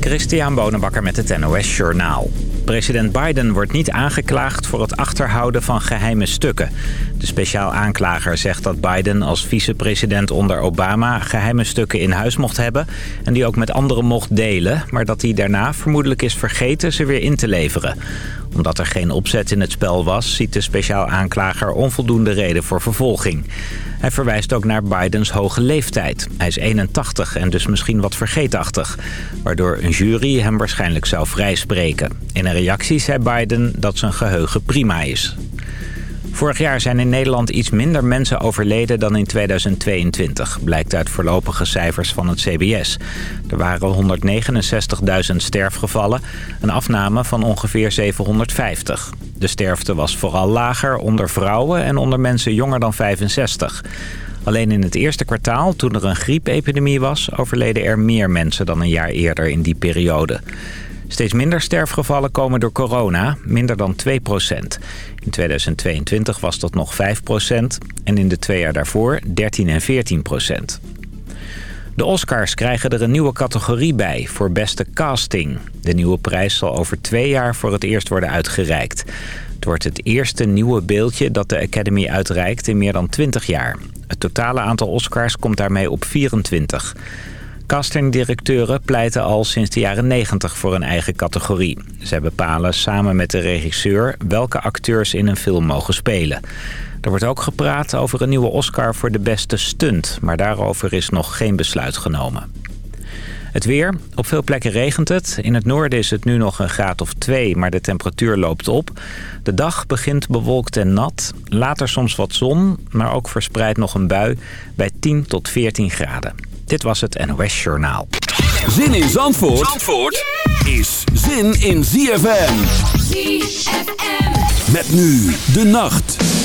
Christian Bonenbakker met het NOS Journaal. President Biden wordt niet aangeklaagd voor het achterhouden van geheime stukken. De speciaal aanklager zegt dat Biden als vicepresident onder Obama... geheime stukken in huis mocht hebben en die ook met anderen mocht delen... maar dat hij daarna vermoedelijk is vergeten ze weer in te leveren. Omdat er geen opzet in het spel was... ziet de speciaal aanklager onvoldoende reden voor vervolging. Hij verwijst ook naar Bidens hoge leeftijd. Hij is 81 en dus misschien wat vergeetachtig. Waardoor een jury hem waarschijnlijk zou vrijspreken. In een reactie zei Biden dat zijn geheugen prima is. Vorig jaar zijn in Nederland iets minder mensen overleden dan in 2022, blijkt uit voorlopige cijfers van het CBS. Er waren 169.000 sterfgevallen, een afname van ongeveer 750. De sterfte was vooral lager onder vrouwen en onder mensen jonger dan 65. Alleen in het eerste kwartaal, toen er een griepepidemie was... overleden er meer mensen dan een jaar eerder in die periode. Steeds minder sterfgevallen komen door corona, minder dan 2 In 2022 was dat nog 5% en in de twee jaar daarvoor 13 en 14% De Oscars krijgen er een nieuwe categorie bij voor beste casting. De nieuwe prijs zal over twee jaar voor het eerst worden uitgereikt. Het wordt het eerste nieuwe beeldje dat de Academy uitreikt in meer dan 20 jaar. Het totale aantal Oscars komt daarmee op 24. Castingdirecteuren pleiten al sinds de jaren 90 voor een eigen categorie. Zij bepalen samen met de regisseur welke acteurs in een film mogen spelen. Er wordt ook gepraat over een nieuwe Oscar voor de beste stunt... maar daarover is nog geen besluit genomen. Het weer. Op veel plekken regent het. In het noorden is het nu nog een graad of twee, maar de temperatuur loopt op. De dag begint bewolkt en nat. Later soms wat zon, maar ook verspreid nog een bui bij 10 tot 14 graden. Dit was het NOS Journaal. Zin in Zandvoort, Zandvoort is zin in ZFM. ZFM. Met nu de nacht.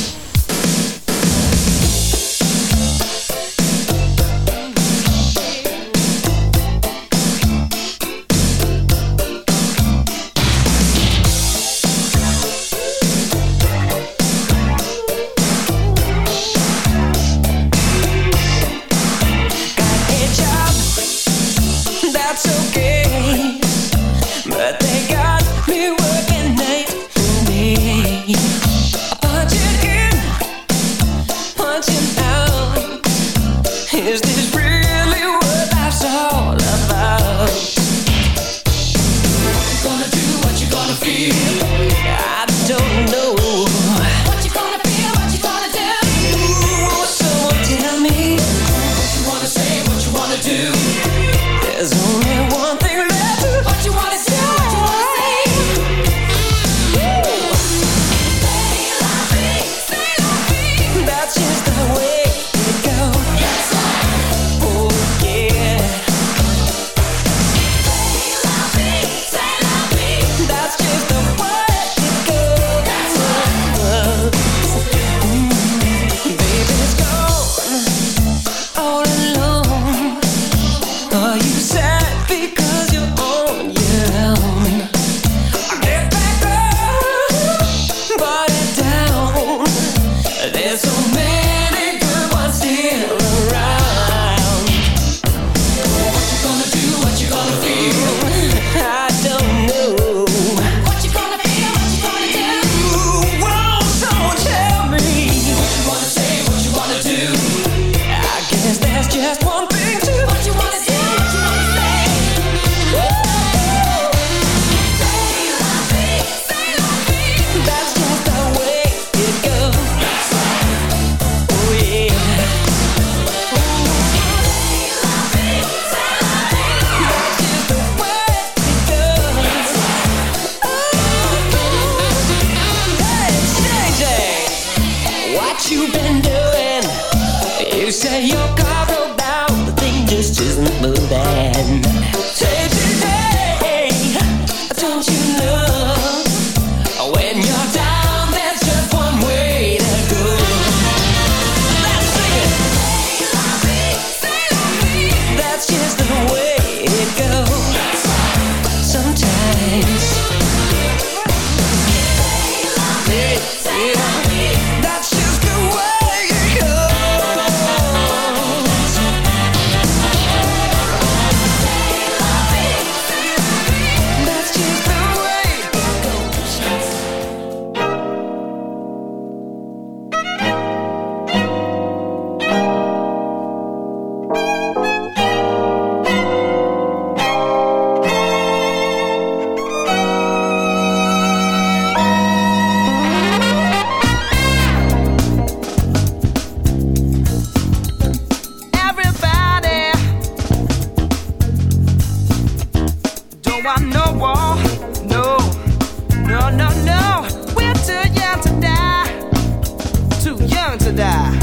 to die.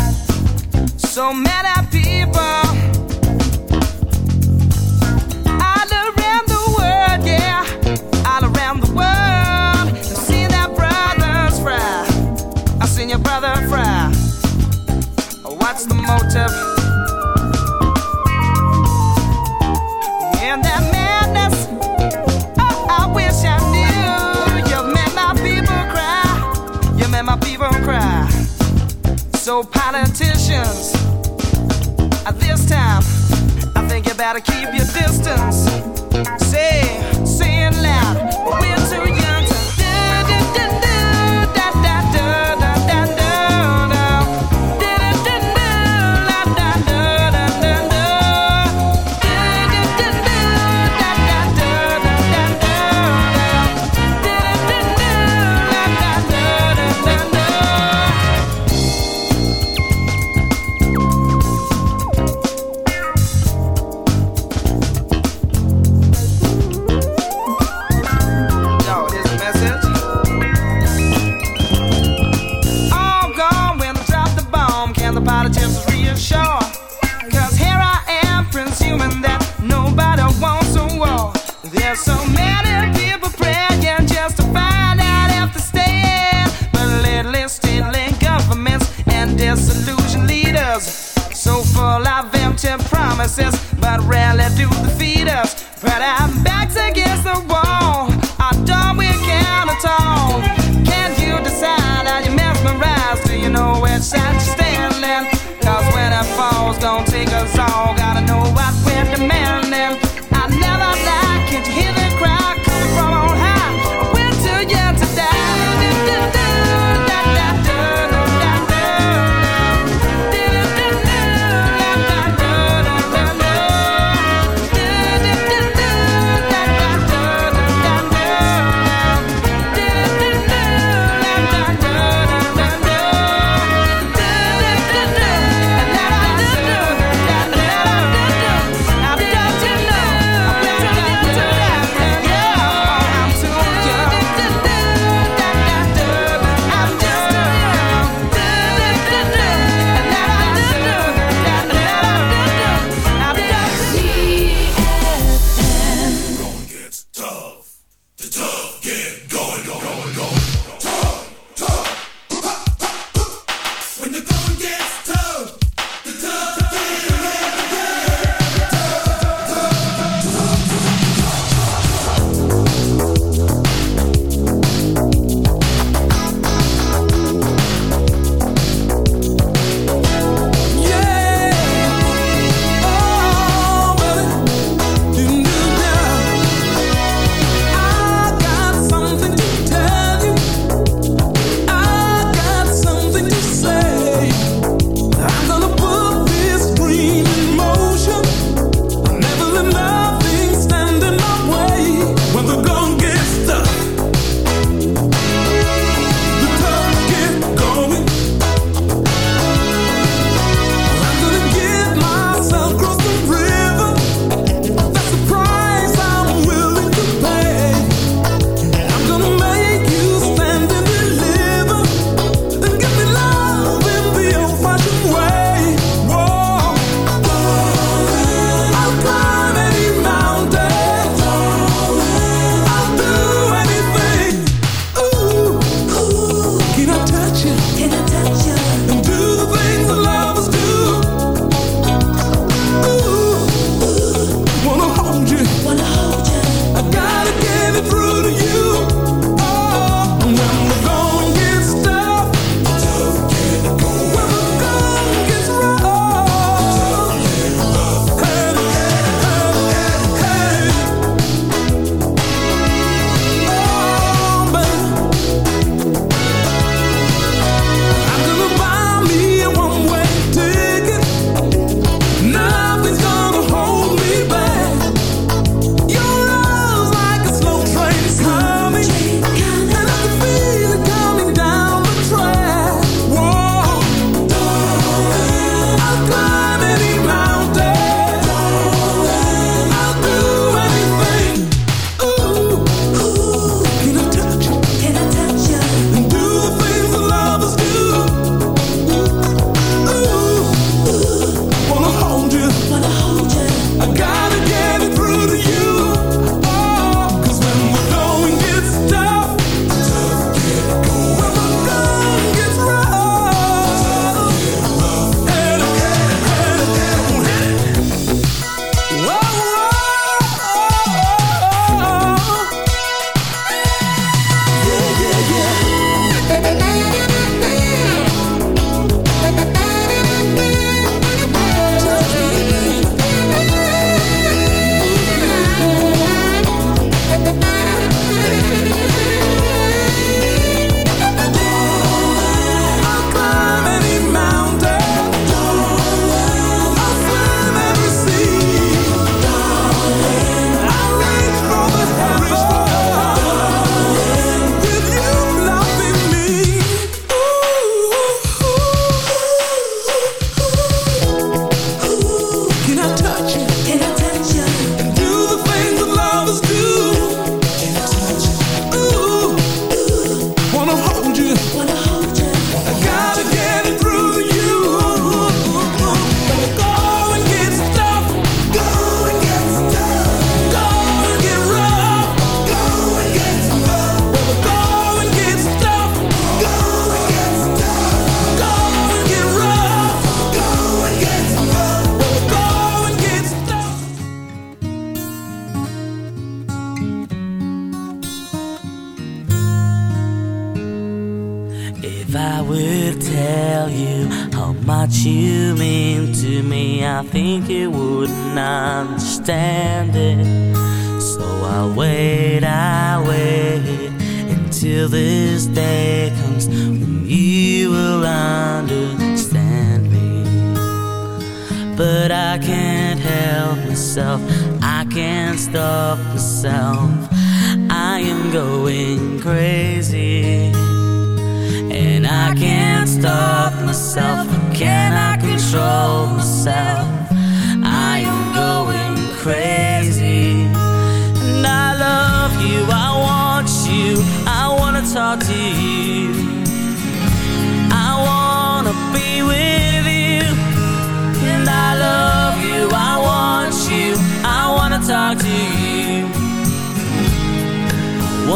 So many people all around the world, yeah, all around the world. I've seen brothers fry. I've seen your brother fry. What's the motive? So politicians, at this time, I think you better keep your distance. Say.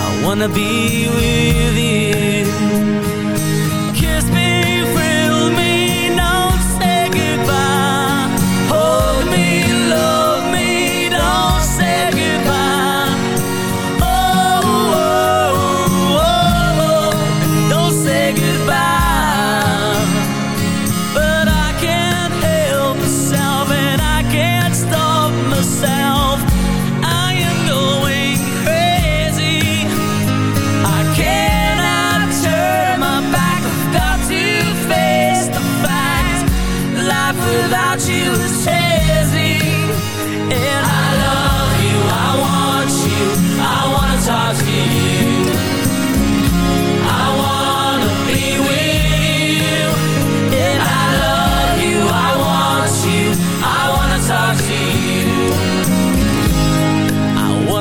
I wanna be with you.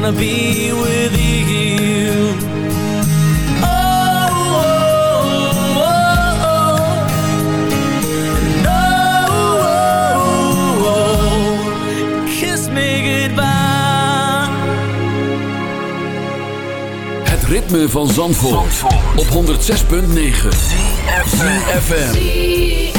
Wanna be with you. Oh, oh, oh, oh, Kiss me goodbye. Het ritme van Zandvoort, Zandvoort. op 106.9 FM.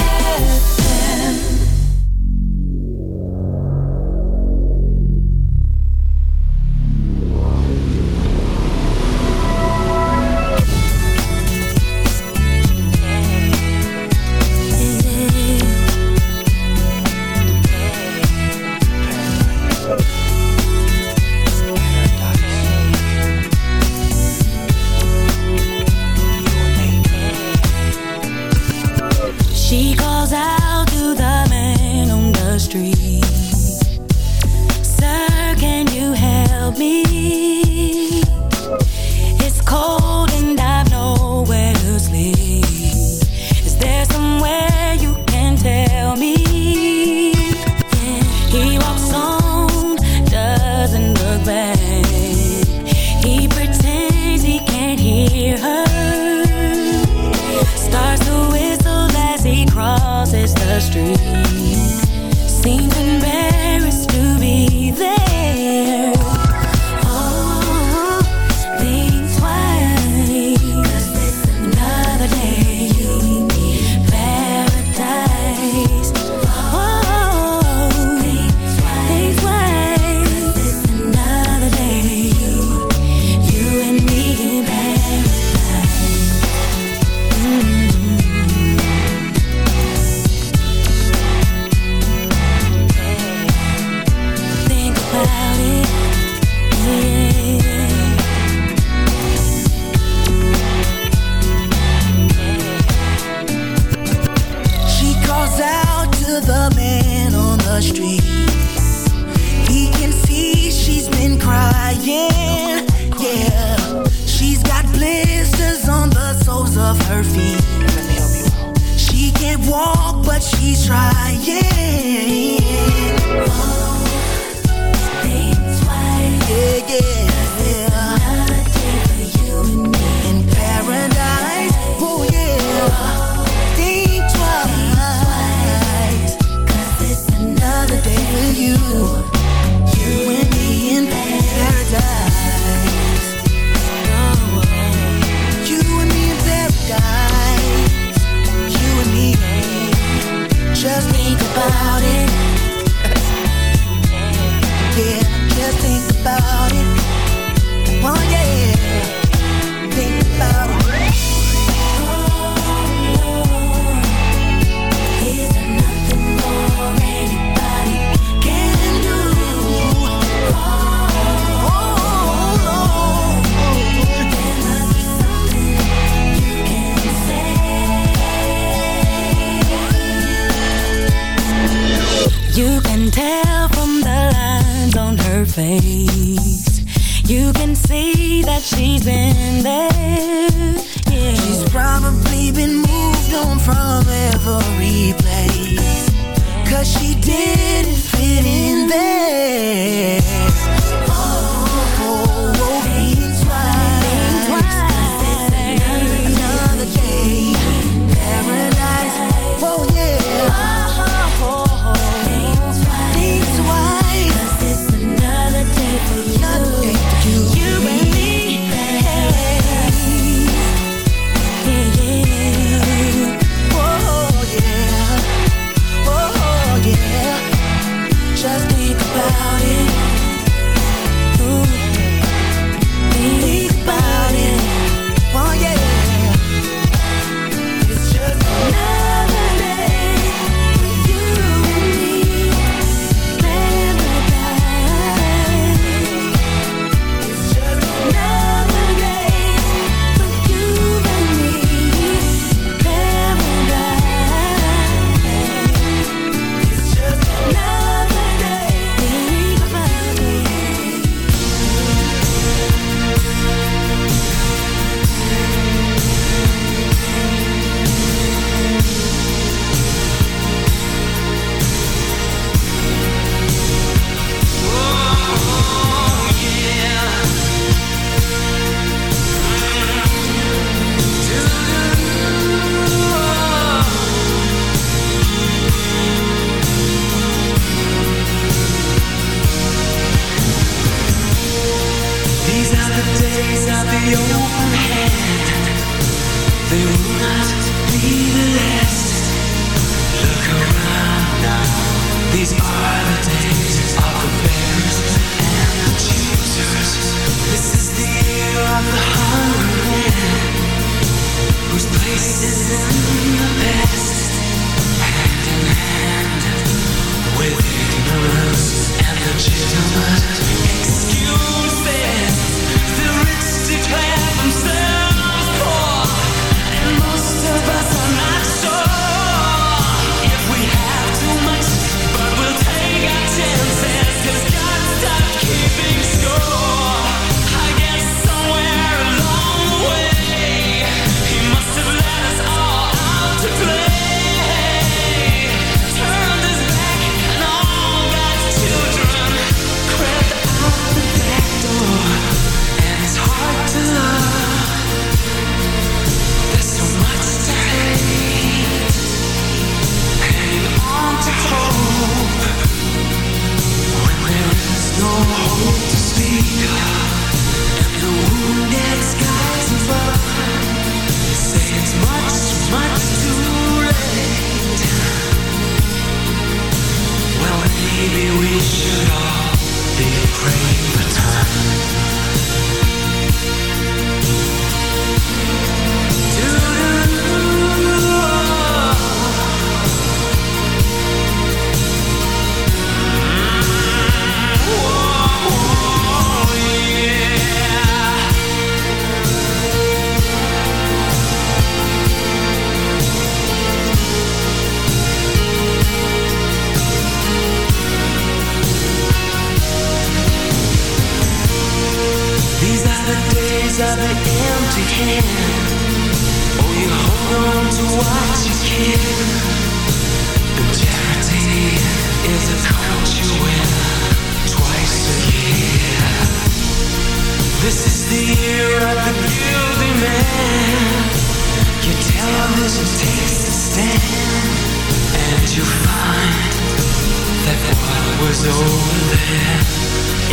Was over there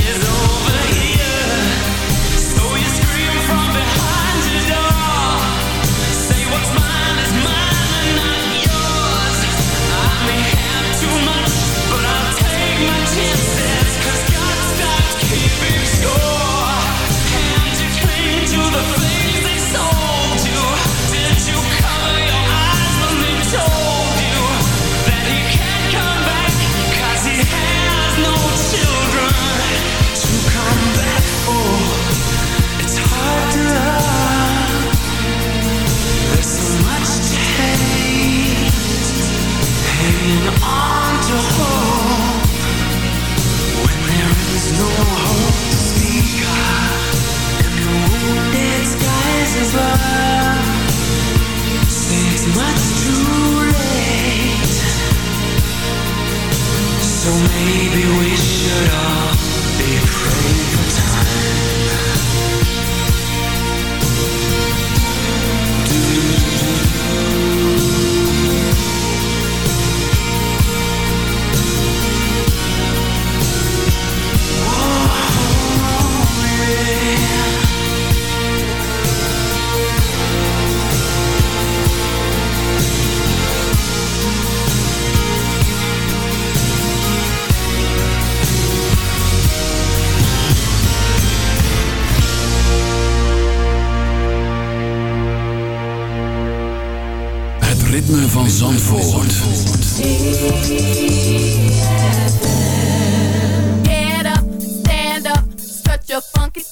is over here. Maybe we should all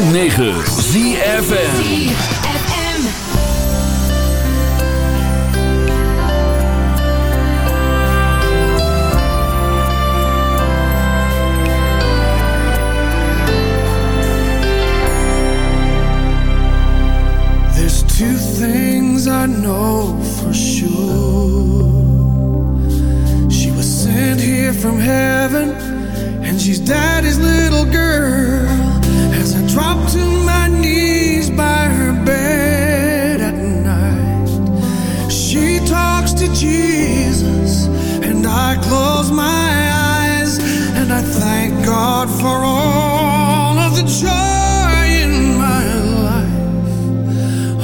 106.9 God for all of the joy in my life.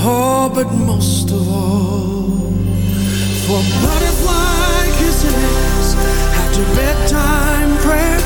Oh, but most of all, for butterfly kisses after bedtime prayer,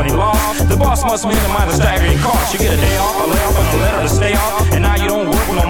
Company laws. The boss must minimize the mind of staggering cost. You get a day off, a layoff, and a letter to stay off. And now you don't work no more.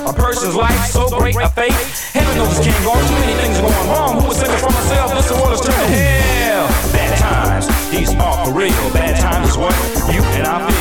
a person's life so great a fate? Heaven knows this can't go. Too many things going wrong. Who was thinking for myself? This world is turning hell. Bad times, these are for real. Bad times is what you and I feel.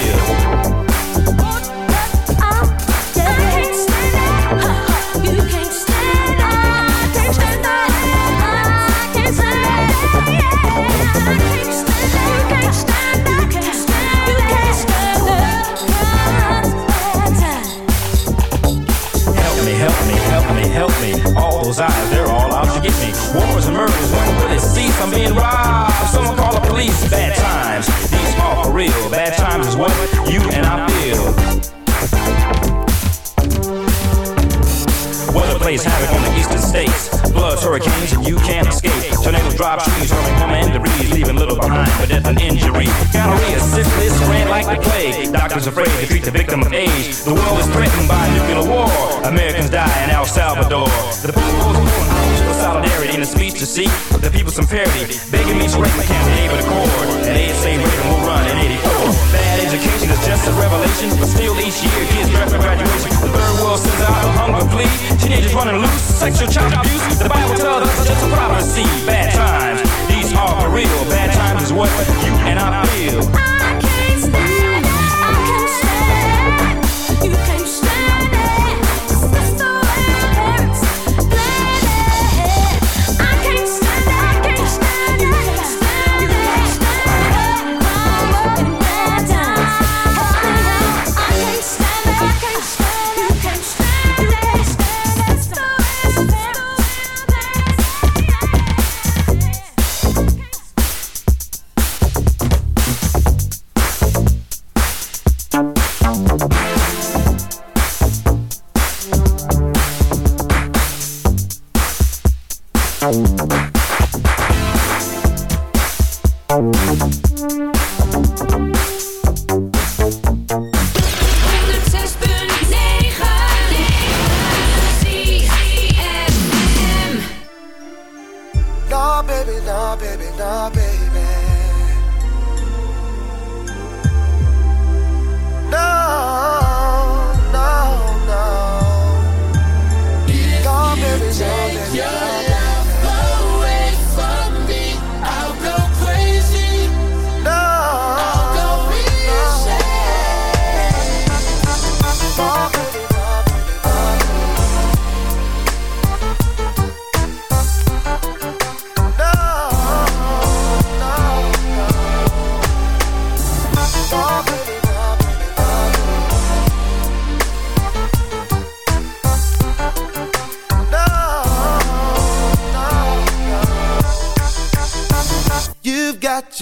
some parity. Begging me to raise my cap, gave a chord. And they say Reagan will run in 84. Bad education is just a revelation, but still each year kids draft for graduation. The third world sends out a hunger plea. Teenagers running loose, sexual child abuse. The Bible tells us it's just a prophecy. Bad times, these are for real. Bad times is what you and I feel. baby, nah, baby.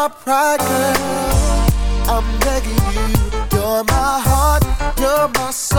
my pride, girl. I'm begging you. You're my heart, you're my soul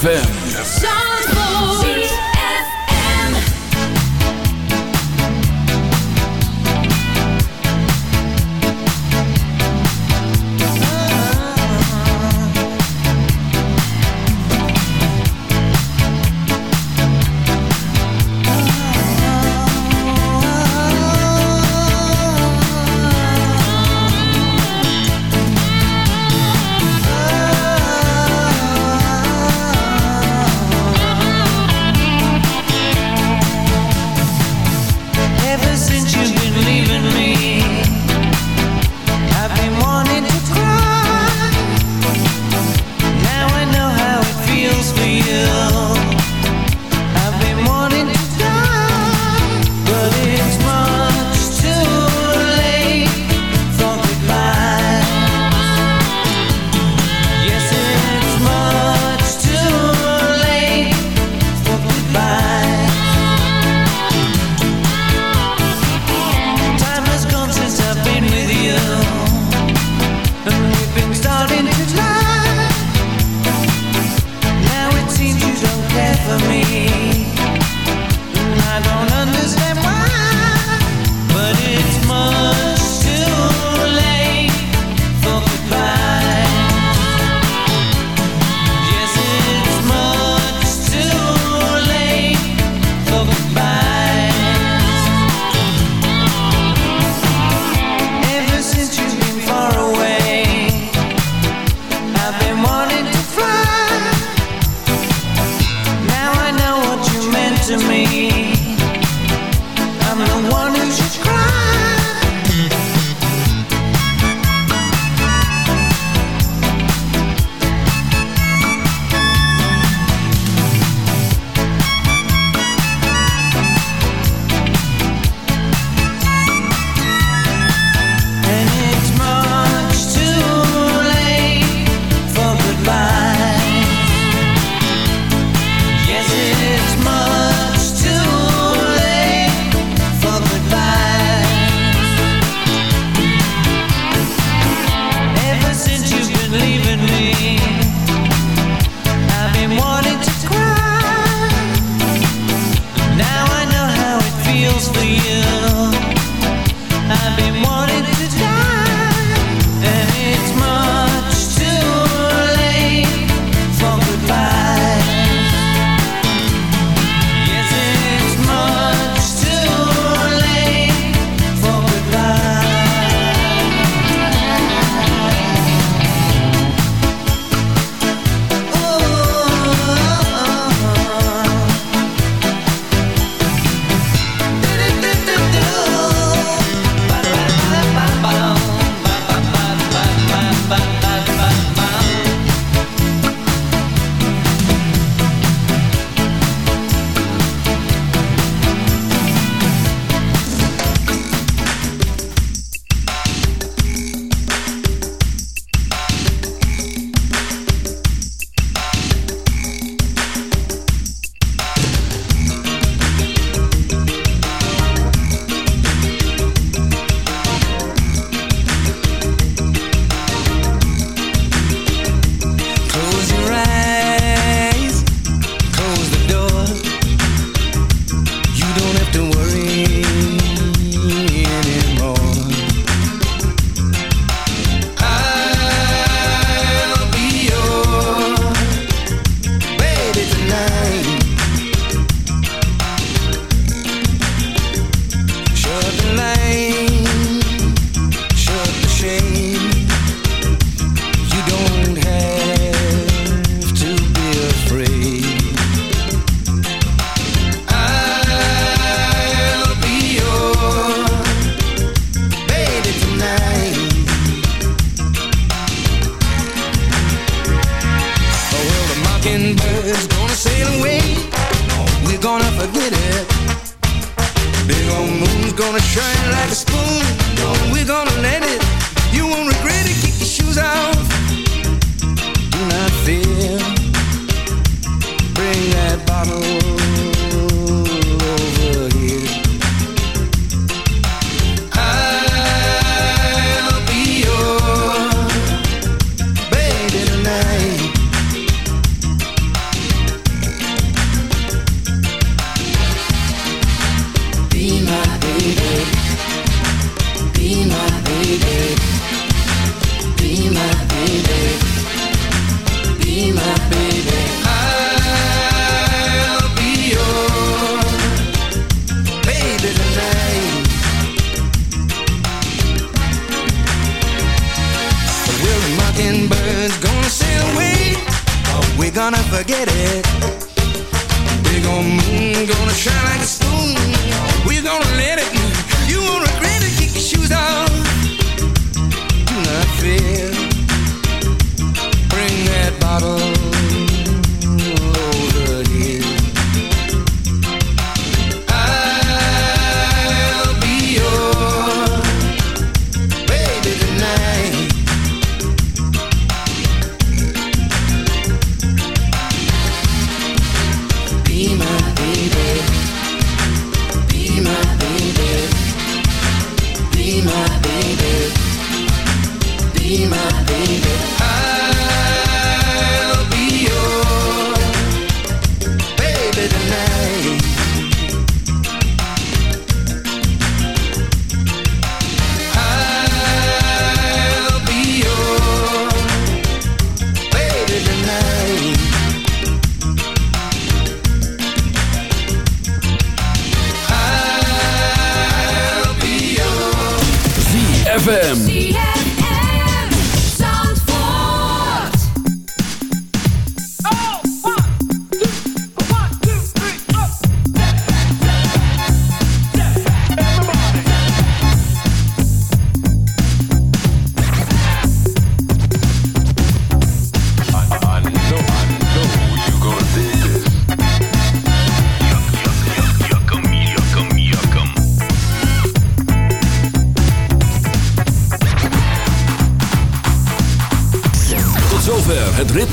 ZFM.